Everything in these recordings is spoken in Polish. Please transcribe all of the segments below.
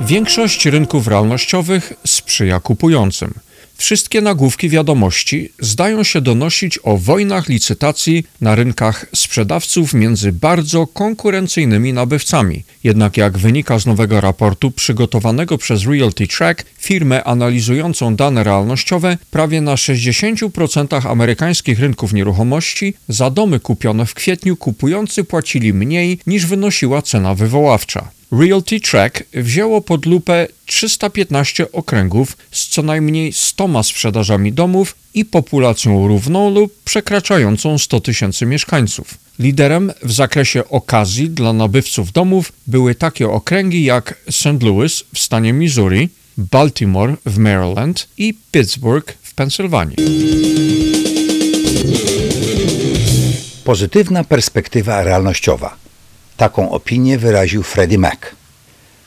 Większość rynków realnościowych sprzyja kupującym. Wszystkie nagłówki wiadomości zdają się donosić o wojnach licytacji na rynkach sprzedawców między bardzo konkurencyjnymi nabywcami. Jednak jak wynika z nowego raportu przygotowanego przez Realty Track, firmę analizującą dane realnościowe, prawie na 60% amerykańskich rynków nieruchomości za domy kupione w kwietniu kupujący płacili mniej niż wynosiła cena wywoławcza. Realty Track wzięło pod lupę 315 okręgów z co najmniej 100 sprzedażami domów i populacją równą lub przekraczającą 100 tysięcy mieszkańców. Liderem w zakresie okazji dla nabywców domów były takie okręgi jak St. Louis w stanie Missouri, Baltimore w Maryland i Pittsburgh w Pensylwanii. Pozytywna perspektywa realnościowa. Taką opinię wyraził Freddie Mac.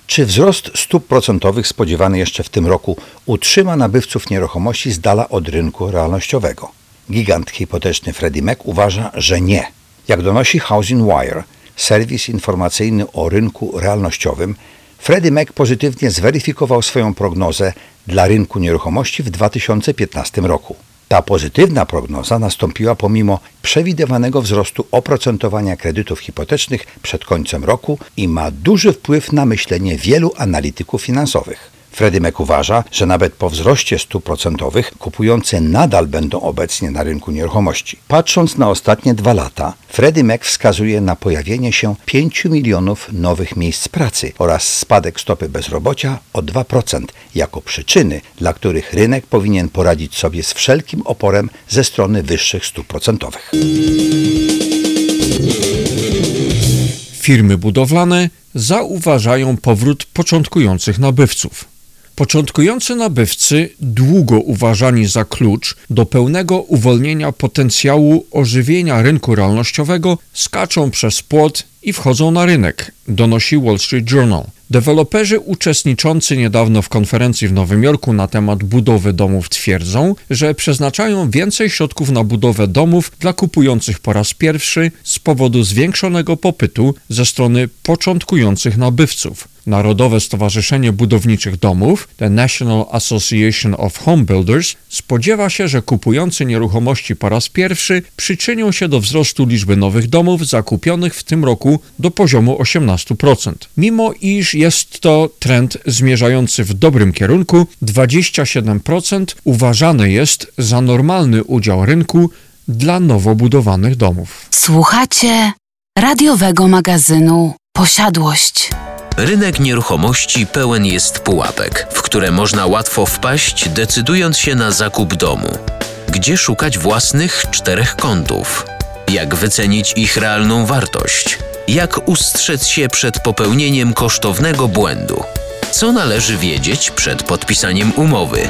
Czy wzrost stóp procentowych spodziewany jeszcze w tym roku utrzyma nabywców nieruchomości z dala od rynku realnościowego? Gigant hipoteczny Freddie Mac uważa, że nie. Jak donosi Housing Wire, serwis informacyjny o rynku realnościowym, Freddie Mac pozytywnie zweryfikował swoją prognozę dla rynku nieruchomości w 2015 roku. Ta pozytywna prognoza nastąpiła pomimo przewidywanego wzrostu oprocentowania kredytów hipotecznych przed końcem roku i ma duży wpływ na myślenie wielu analityków finansowych. Freddie Mac uważa, że nawet po wzroście stóp procentowych kupujący nadal będą obecnie na rynku nieruchomości. Patrząc na ostatnie dwa lata, Freddie Mac wskazuje na pojawienie się 5 milionów nowych miejsc pracy oraz spadek stopy bezrobocia o 2% jako przyczyny, dla których rynek powinien poradzić sobie z wszelkim oporem ze strony wyższych stóp procentowych. Firmy budowlane zauważają powrót początkujących nabywców. Początkujący nabywcy, długo uważani za klucz do pełnego uwolnienia potencjału ożywienia rynku realnościowego, skaczą przez płot i wchodzą na rynek, donosi Wall Street Journal. Deweloperzy uczestniczący niedawno w konferencji w Nowym Jorku na temat budowy domów twierdzą, że przeznaczają więcej środków na budowę domów dla kupujących po raz pierwszy z powodu zwiększonego popytu ze strony początkujących nabywców. Narodowe Stowarzyszenie Budowniczych Domów, The National Association of Home Builders, spodziewa się, że kupujący nieruchomości po raz pierwszy przyczynią się do wzrostu liczby nowych domów zakupionych w tym roku do poziomu 18%. Mimo iż jest to trend zmierzający w dobrym kierunku, 27% uważany jest za normalny udział rynku dla nowo budowanych domów. Słuchacie radiowego magazynu Posiadłość. Rynek nieruchomości pełen jest pułapek, w które można łatwo wpaść, decydując się na zakup domu. Gdzie szukać własnych czterech kątów? Jak wycenić ich realną wartość? Jak ustrzec się przed popełnieniem kosztownego błędu? Co należy wiedzieć przed podpisaniem umowy?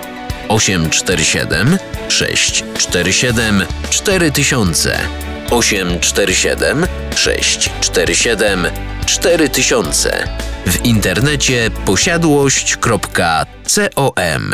847 647 4000 847 647 4000 w internecie posiadłość.com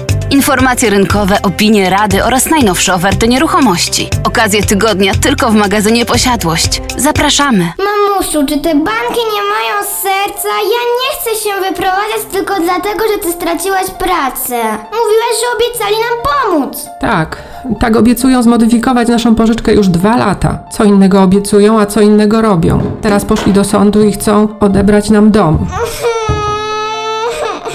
Informacje rynkowe, opinie, rady oraz najnowsze oferty nieruchomości. Okazje tygodnia tylko w magazynie Posiadłość. Zapraszamy. Mamusiu, czy te banki nie mają serca? Ja nie chcę się wyprowadzać tylko dlatego, że ty straciłaś pracę. Mówiłaś, że obiecali nam pomóc. Tak, tak obiecują zmodyfikować naszą pożyczkę już dwa lata. Co innego obiecują, a co innego robią. Teraz poszli do sądu i chcą odebrać nam dom.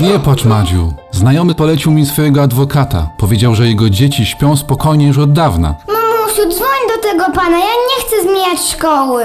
Nie płacz, Madziu. Znajomy polecił mi swojego adwokata. Powiedział, że jego dzieci śpią spokojnie już od dawna. Mamusiu, dzwoń do tego pana, ja nie chcę zmieniać szkoły.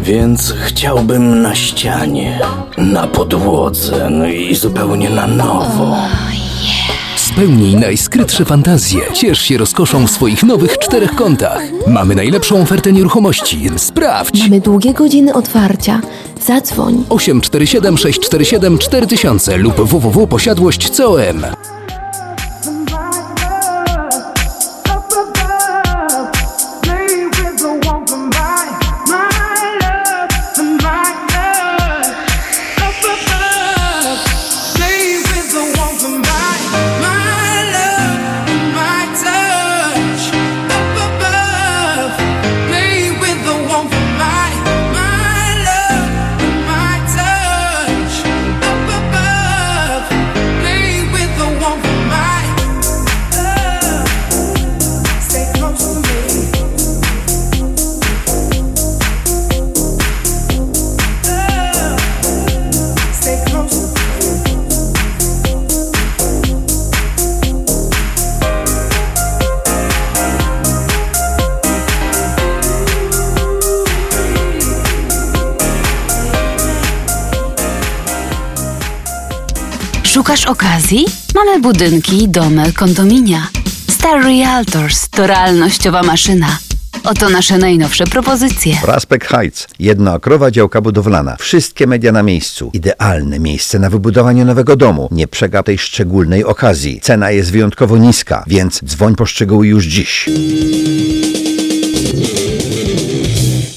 Więc chciałbym na ścianie, na podłodze, no i zupełnie na nowo. Spełnij najskrytsze fantazje. Ciesz się rozkoszą w swoich nowych czterech kątach. Mamy najlepszą ofertę nieruchomości. Sprawdź! Mamy długie godziny otwarcia. Zadzwoń. 847 647 4000 lub www.posiadłość.com Szukasz okazji? Mamy budynki, domy, kondominia. Star Realtors to realnościowa maszyna. Oto nasze najnowsze propozycje. Prospect Heights. Jednookrowa działka budowlana. Wszystkie media na miejscu. Idealne miejsce na wybudowanie nowego domu. Nie przegap tej szczególnej okazji. Cena jest wyjątkowo niska, więc dzwoń po szczegóły już dziś.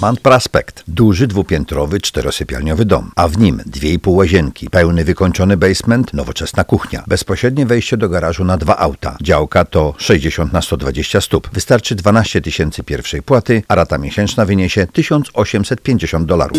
Mount Prospect. Duży, dwupiętrowy, czterosypialniowy dom, a w nim dwie i pół łazienki, pełny wykończony basement, nowoczesna kuchnia, bezpośrednie wejście do garażu na dwa auta. Działka to 60 na 120 stóp. Wystarczy 12 tysięcy pierwszej płaty, a rata miesięczna wyniesie 1850 dolarów.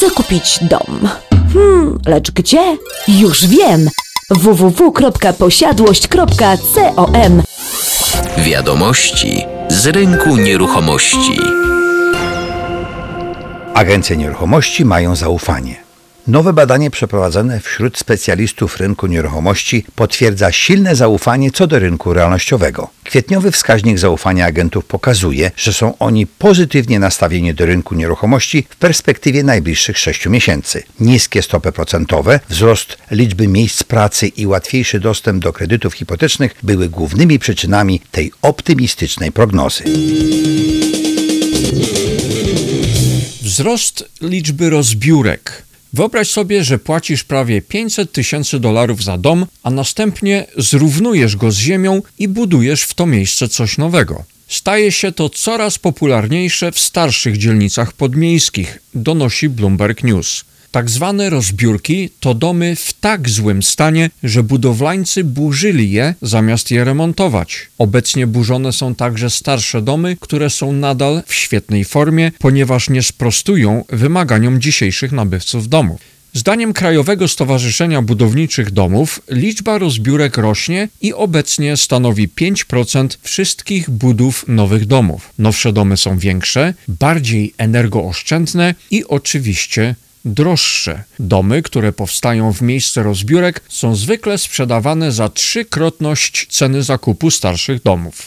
Chcę kupić dom. Hmm, lecz gdzie? Już wiem! www.posiadłość.com Wiadomości z rynku nieruchomości. Agencje nieruchomości mają zaufanie. Nowe badanie przeprowadzone wśród specjalistów rynku nieruchomości potwierdza silne zaufanie co do rynku realnościowego. Kwietniowy wskaźnik zaufania agentów pokazuje, że są oni pozytywnie nastawieni do rynku nieruchomości w perspektywie najbliższych 6 miesięcy. Niskie stopy procentowe, wzrost liczby miejsc pracy i łatwiejszy dostęp do kredytów hipotecznych były głównymi przyczynami tej optymistycznej prognozy. Wzrost liczby rozbiórek. Wyobraź sobie, że płacisz prawie 500 tysięcy dolarów za dom, a następnie zrównujesz go z ziemią i budujesz w to miejsce coś nowego. Staje się to coraz popularniejsze w starszych dzielnicach podmiejskich, donosi Bloomberg News. Tak zwane rozbiórki to domy w tak złym stanie, że budowlańcy burzyli je zamiast je remontować. Obecnie burzone są także starsze domy, które są nadal w świetnej formie, ponieważ nie sprostują wymaganiom dzisiejszych nabywców domów. Zdaniem Krajowego Stowarzyszenia Budowniczych Domów liczba rozbiórek rośnie i obecnie stanowi 5% wszystkich budów nowych domów. Nowsze domy są większe, bardziej energooszczędne i oczywiście droższe. Domy, które powstają w miejsce rozbiórek, są zwykle sprzedawane za trzykrotność ceny zakupu starszych domów.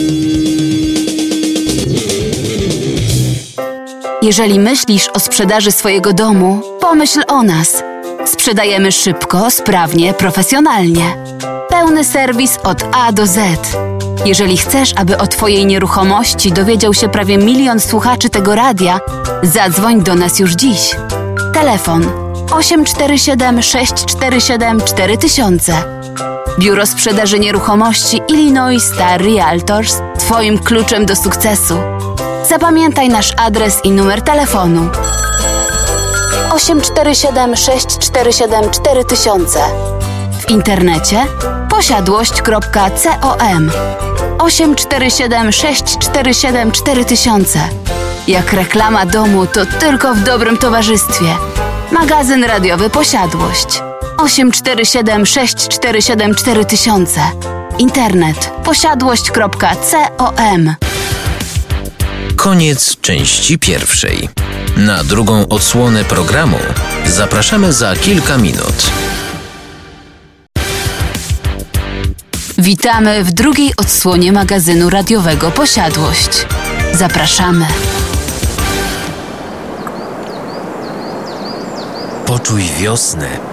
Jeżeli myślisz o sprzedaży swojego domu, pomyśl o nas. Sprzedajemy szybko, sprawnie, profesjonalnie. Pełny serwis od A do Z. Jeżeli chcesz, aby o Twojej nieruchomości dowiedział się prawie milion słuchaczy tego radia, zadzwoń do nas już dziś. Telefon 847 647 4000. Biuro Sprzedaży Nieruchomości Illinois Star Realtors Twoim kluczem do sukcesu. Zapamiętaj nasz adres i numer telefonu 847 647 4000. W internecie posiadłość.com 847 647 4000. Jak reklama domu, to tylko w dobrym towarzystwie. Magazyn radiowy Posiadłość 847 647 4000. Internet posiadłość.com Koniec części pierwszej. Na drugą odsłonę programu zapraszamy za kilka minut. Witamy w drugiej odsłonie magazynu radiowego Posiadłość. Zapraszamy. Poczuj wiosnę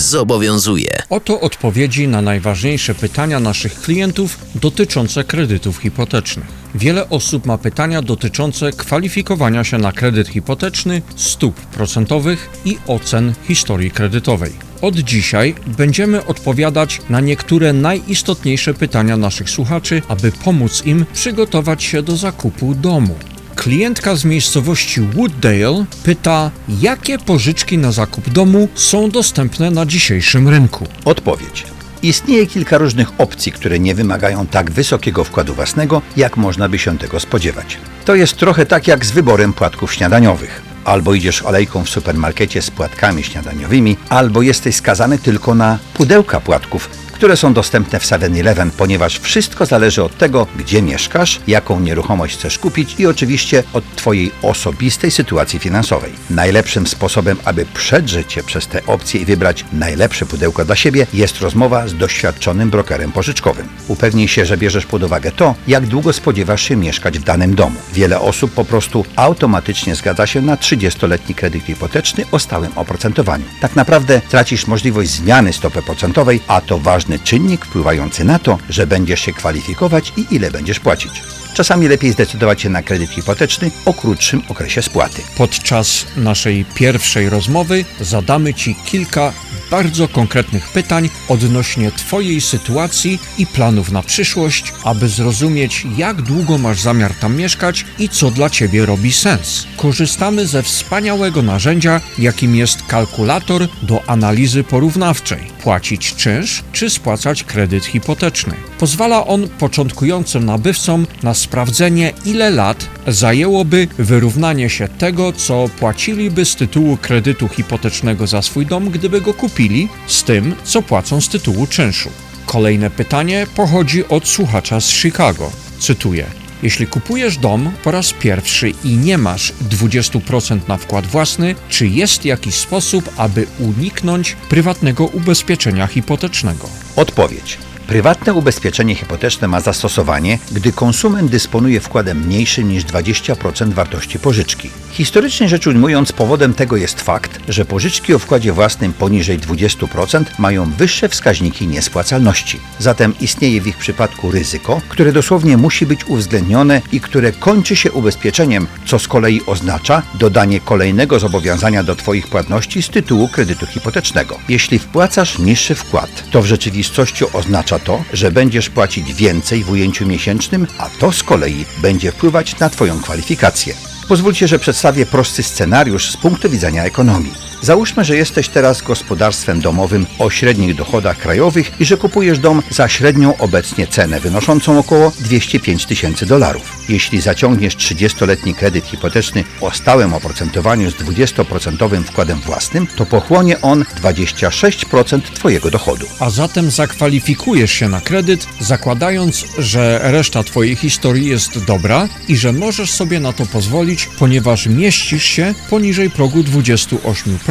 zobowiązuje. Oto odpowiedzi na najważniejsze pytania naszych klientów dotyczące kredytów hipotecznych. Wiele osób ma pytania dotyczące kwalifikowania się na kredyt hipoteczny, stóp procentowych i ocen historii kredytowej. Od dzisiaj będziemy odpowiadać na niektóre najistotniejsze pytania naszych słuchaczy, aby pomóc im przygotować się do zakupu domu. Klientka z miejscowości Wooddale pyta, jakie pożyczki na zakup domu są dostępne na dzisiejszym rynku. Odpowiedź. Istnieje kilka różnych opcji, które nie wymagają tak wysokiego wkładu własnego, jak można by się tego spodziewać. To jest trochę tak jak z wyborem płatków śniadaniowych. Albo idziesz olejką w supermarkecie z płatkami śniadaniowymi, albo jesteś skazany tylko na pudełka płatków, które są dostępne w 7-Eleven, ponieważ wszystko zależy od tego, gdzie mieszkasz, jaką nieruchomość chcesz kupić i oczywiście od Twojej osobistej sytuacji finansowej. Najlepszym sposobem, aby przedrzeć się przez te opcje i wybrać najlepsze pudełko dla siebie, jest rozmowa z doświadczonym brokerem pożyczkowym. Upewnij się, że bierzesz pod uwagę to, jak długo spodziewasz się mieszkać w danym domu. Wiele osób po prostu automatycznie zgadza się na 30-letni kredyt hipoteczny o stałym oprocentowaniu. Tak naprawdę tracisz możliwość zmiany stopy procentowej, a to ważny czynnik wpływający na to, że będziesz się kwalifikować i ile będziesz płacić. Czasami lepiej zdecydować się na kredyt hipoteczny o krótszym okresie spłaty. Podczas naszej pierwszej rozmowy zadamy Ci kilka bardzo konkretnych pytań odnośnie Twojej sytuacji i planów na przyszłość, aby zrozumieć, jak długo masz zamiar tam mieszkać i co dla Ciebie robi sens. Korzystamy ze wspaniałego narzędzia, jakim jest kalkulator do analizy porównawczej. Płacić czynsz czy spłacać kredyt hipoteczny. Pozwala on początkującym nabywcom na sprawdzenie, ile lat zajęłoby wyrównanie się tego, co płaciliby z tytułu kredytu hipotecznego za swój dom, gdyby go kupili, z tym, co płacą z tytułu czynszu. Kolejne pytanie pochodzi od słuchacza z Chicago. Cytuję. Jeśli kupujesz dom po raz pierwszy i nie masz 20% na wkład własny, czy jest jakiś sposób, aby uniknąć prywatnego ubezpieczenia hipotecznego? Odpowiedź. Prywatne ubezpieczenie hipoteczne ma zastosowanie, gdy konsument dysponuje wkładem mniejszym niż 20% wartości pożyczki. Historycznie rzecz ujmując, powodem tego jest fakt, że pożyczki o wkładzie własnym poniżej 20% mają wyższe wskaźniki niespłacalności. Zatem istnieje w ich przypadku ryzyko, które dosłownie musi być uwzględnione i które kończy się ubezpieczeniem, co z kolei oznacza dodanie kolejnego zobowiązania do Twoich płatności z tytułu kredytu hipotecznego. Jeśli wpłacasz niższy wkład, to w rzeczywistości oznacza to, że będziesz płacić więcej w ujęciu miesięcznym, a to z kolei będzie wpływać na Twoją kwalifikację. Pozwólcie, że przedstawię prosty scenariusz z punktu widzenia ekonomii. Załóżmy, że jesteś teraz gospodarstwem domowym o średnich dochodach krajowych i że kupujesz dom za średnią obecnie cenę wynoszącą około 205 tysięcy dolarów. Jeśli zaciągniesz 30-letni kredyt hipoteczny o stałym oprocentowaniu z 20% wkładem własnym, to pochłonie on 26% Twojego dochodu. A zatem zakwalifikujesz się na kredyt, zakładając, że reszta Twojej historii jest dobra i że możesz sobie na to pozwolić, ponieważ mieścisz się poniżej progu 28%.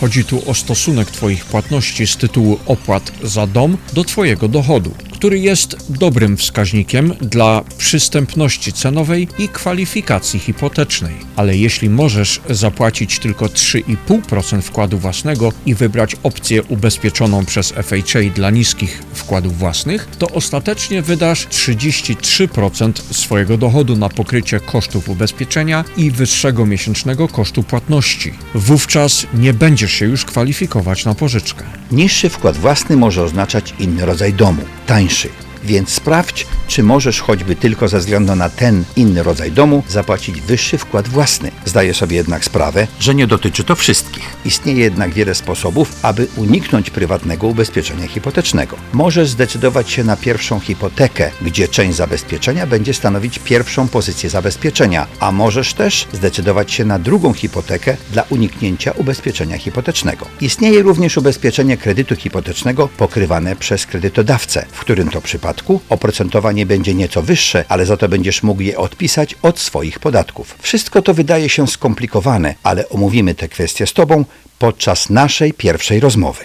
Chodzi tu o stosunek Twoich płatności z tytułu opłat za dom do Twojego dochodu który jest dobrym wskaźnikiem dla przystępności cenowej i kwalifikacji hipotecznej. Ale jeśli możesz zapłacić tylko 3,5% wkładu własnego i wybrać opcję ubezpieczoną przez FHA dla niskich wkładów własnych, to ostatecznie wydasz 33% swojego dochodu na pokrycie kosztów ubezpieczenia i wyższego miesięcznego kosztu płatności. Wówczas nie będziesz się już kwalifikować na pożyczkę. Niższy wkład własny może oznaczać inny rodzaj domu, tańszy. péché. Więc sprawdź, czy możesz choćby tylko ze względu na ten inny rodzaj domu zapłacić wyższy wkład własny. Zdaję sobie jednak sprawę, że nie dotyczy to wszystkich. Istnieje jednak wiele sposobów, aby uniknąć prywatnego ubezpieczenia hipotecznego. Możesz zdecydować się na pierwszą hipotekę, gdzie część zabezpieczenia będzie stanowić pierwszą pozycję zabezpieczenia, a możesz też zdecydować się na drugą hipotekę dla uniknięcia ubezpieczenia hipotecznego. Istnieje również ubezpieczenie kredytu hipotecznego pokrywane przez kredytodawcę, w którym to przypadku oprocentowanie będzie nieco wyższe, ale za to będziesz mógł je odpisać od swoich podatków. Wszystko to wydaje się skomplikowane, ale omówimy te kwestie z Tobą podczas naszej pierwszej rozmowy.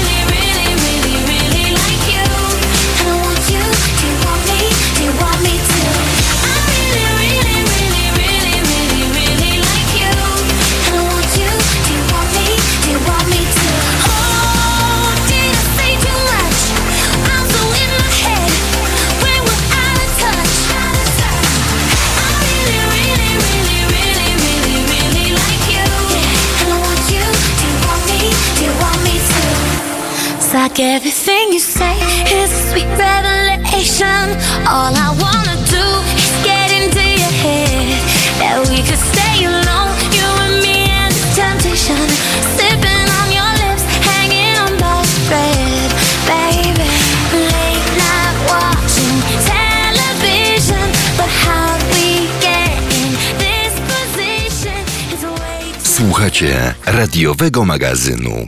It's like everything you say is a sweet revelation. All I wanna do is get into your head. That we could stay alone, you and me and the temptation. Sipping on your lips, hanging on thread, baby. Late night watching television, but how we get in this position is way too Słuchacie radiowego magazynu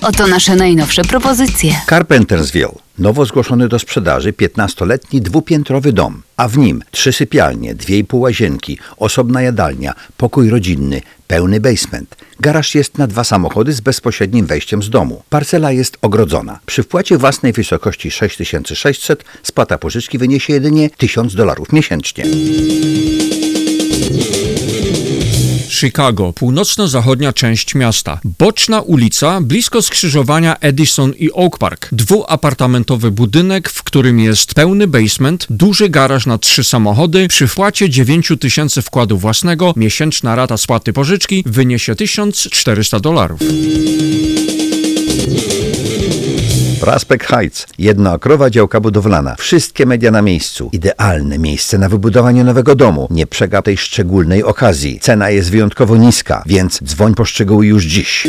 Oto nasze najnowsze propozycje. Carpentersville. Nowo zgłoszony do sprzedaży 15-letni dwupiętrowy dom, a w nim trzy sypialnie, dwie i pół łazienki, osobna jadalnia, pokój rodzinny, pełny basement. Garaż jest na dwa samochody z bezpośrednim wejściem z domu. Parcela jest ogrodzona. Przy wpłacie własnej wysokości 6600 spłata pożyczki wyniesie jedynie 1000 dolarów miesięcznie. Chicago, północno-zachodnia część miasta. Boczna ulica, blisko skrzyżowania Edison i Oak Park. Dwuapartamentowy budynek, w którym jest pełny basement, duży garaż na trzy samochody. Przy wpłacie 9 tysięcy wkładu własnego miesięczna rata spłaty pożyczki wyniesie 1400 dolarów. Prospect Heights. Jednookrowa działka budowlana. Wszystkie media na miejscu. Idealne miejsce na wybudowanie nowego domu. Nie przegap tej szczególnej okazji. Cena jest wyjątkowo niska, więc dzwoń po szczegóły już dziś.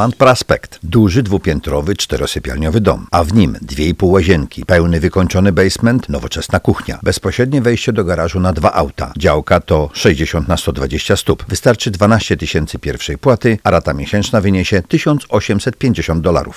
Mount Prospect. Duży, dwupiętrowy, czterosypialniowy dom, a w nim dwie i pół łazienki, pełny wykończony basement, nowoczesna kuchnia, bezpośrednie wejście do garażu na dwa auta. Działka to 60 na 120 stóp. Wystarczy 12 tysięcy pierwszej płaty, a rata miesięczna wyniesie 1850 dolarów.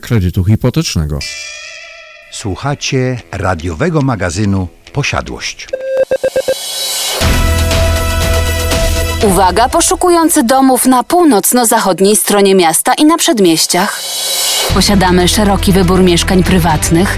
kredytu hipotecznego. Słuchacie radiowego magazynu Posiadłość. Uwaga, poszukujący domów na północno-zachodniej stronie miasta i na przedmieściach. Posiadamy szeroki wybór mieszkań prywatnych,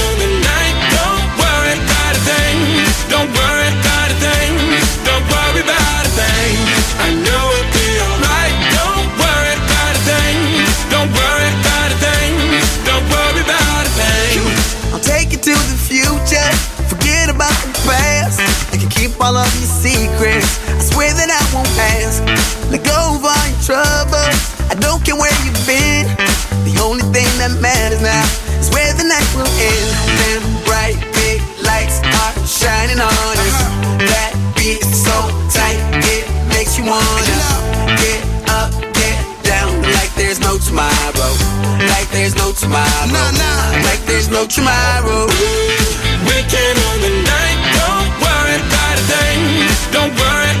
matters now is where the night will end. Them bright big lights are shining on us. That beat is so tight, it makes you wanna get up, get down like there's no tomorrow. Like there's no tomorrow. Like there's no tomorrow. Weekend on the night, don't worry about a thing. Don't worry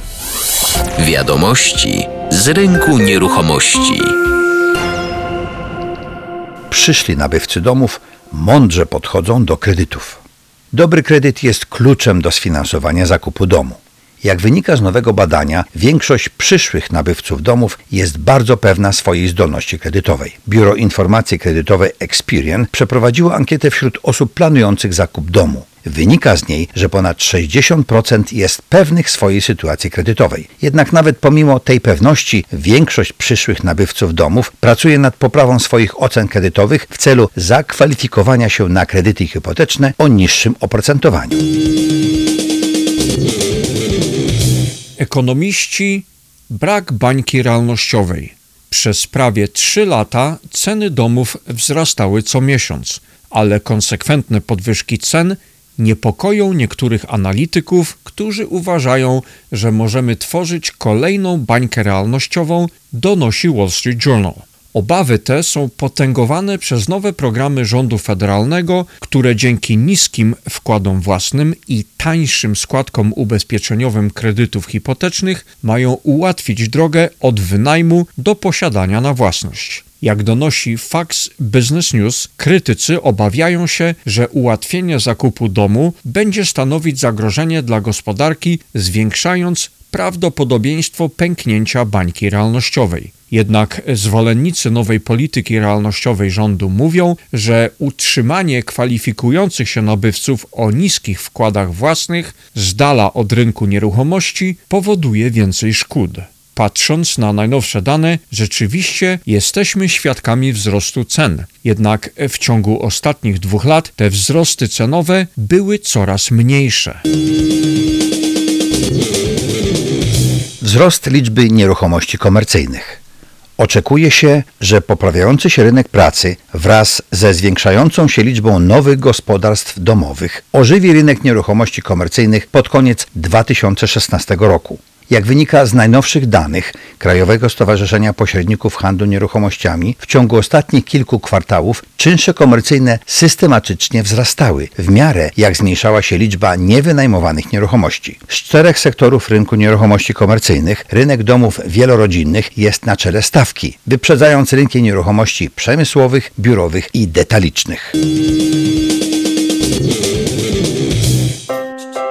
Wiadomości z rynku nieruchomości. Przyszli nabywcy domów mądrze podchodzą do kredytów. Dobry kredyt jest kluczem do sfinansowania zakupu domu. Jak wynika z nowego badania, większość przyszłych nabywców domów jest bardzo pewna swojej zdolności kredytowej. Biuro Informacji Kredytowej Experian przeprowadziło ankietę wśród osób planujących zakup domu. Wynika z niej, że ponad 60% jest pewnych swojej sytuacji kredytowej. Jednak nawet pomimo tej pewności, większość przyszłych nabywców domów pracuje nad poprawą swoich ocen kredytowych w celu zakwalifikowania się na kredyty hipoteczne o niższym oprocentowaniu. Ekonomiści brak bańki realnościowej. Przez prawie 3 lata ceny domów wzrastały co miesiąc, ale konsekwentne podwyżki cen niepokoją niektórych analityków, którzy uważają, że możemy tworzyć kolejną bańkę realnościową, donosi Wall Street Journal. Obawy te są potęgowane przez nowe programy rządu federalnego, które dzięki niskim wkładom własnym i tańszym składkom ubezpieczeniowym kredytów hipotecznych mają ułatwić drogę od wynajmu do posiadania na własność. Jak donosi Fox Business News, krytycy obawiają się, że ułatwienie zakupu domu będzie stanowić zagrożenie dla gospodarki, zwiększając prawdopodobieństwo pęknięcia bańki realnościowej. Jednak zwolennicy nowej polityki realnościowej rządu mówią, że utrzymanie kwalifikujących się nabywców o niskich wkładach własnych z dala od rynku nieruchomości powoduje więcej szkód. Patrząc na najnowsze dane, rzeczywiście jesteśmy świadkami wzrostu cen. Jednak w ciągu ostatnich dwóch lat te wzrosty cenowe były coraz mniejsze. Wzrost liczby nieruchomości komercyjnych. Oczekuje się, że poprawiający się rynek pracy wraz ze zwiększającą się liczbą nowych gospodarstw domowych ożywi rynek nieruchomości komercyjnych pod koniec 2016 roku. Jak wynika z najnowszych danych Krajowego Stowarzyszenia Pośredników Handlu Nieruchomościami, w ciągu ostatnich kilku kwartałów czynsze komercyjne systematycznie wzrastały, w miarę jak zmniejszała się liczba niewynajmowanych nieruchomości. Z czterech sektorów rynku nieruchomości komercyjnych rynek domów wielorodzinnych jest na czele stawki, wyprzedzając rynki nieruchomości przemysłowych, biurowych i detalicznych.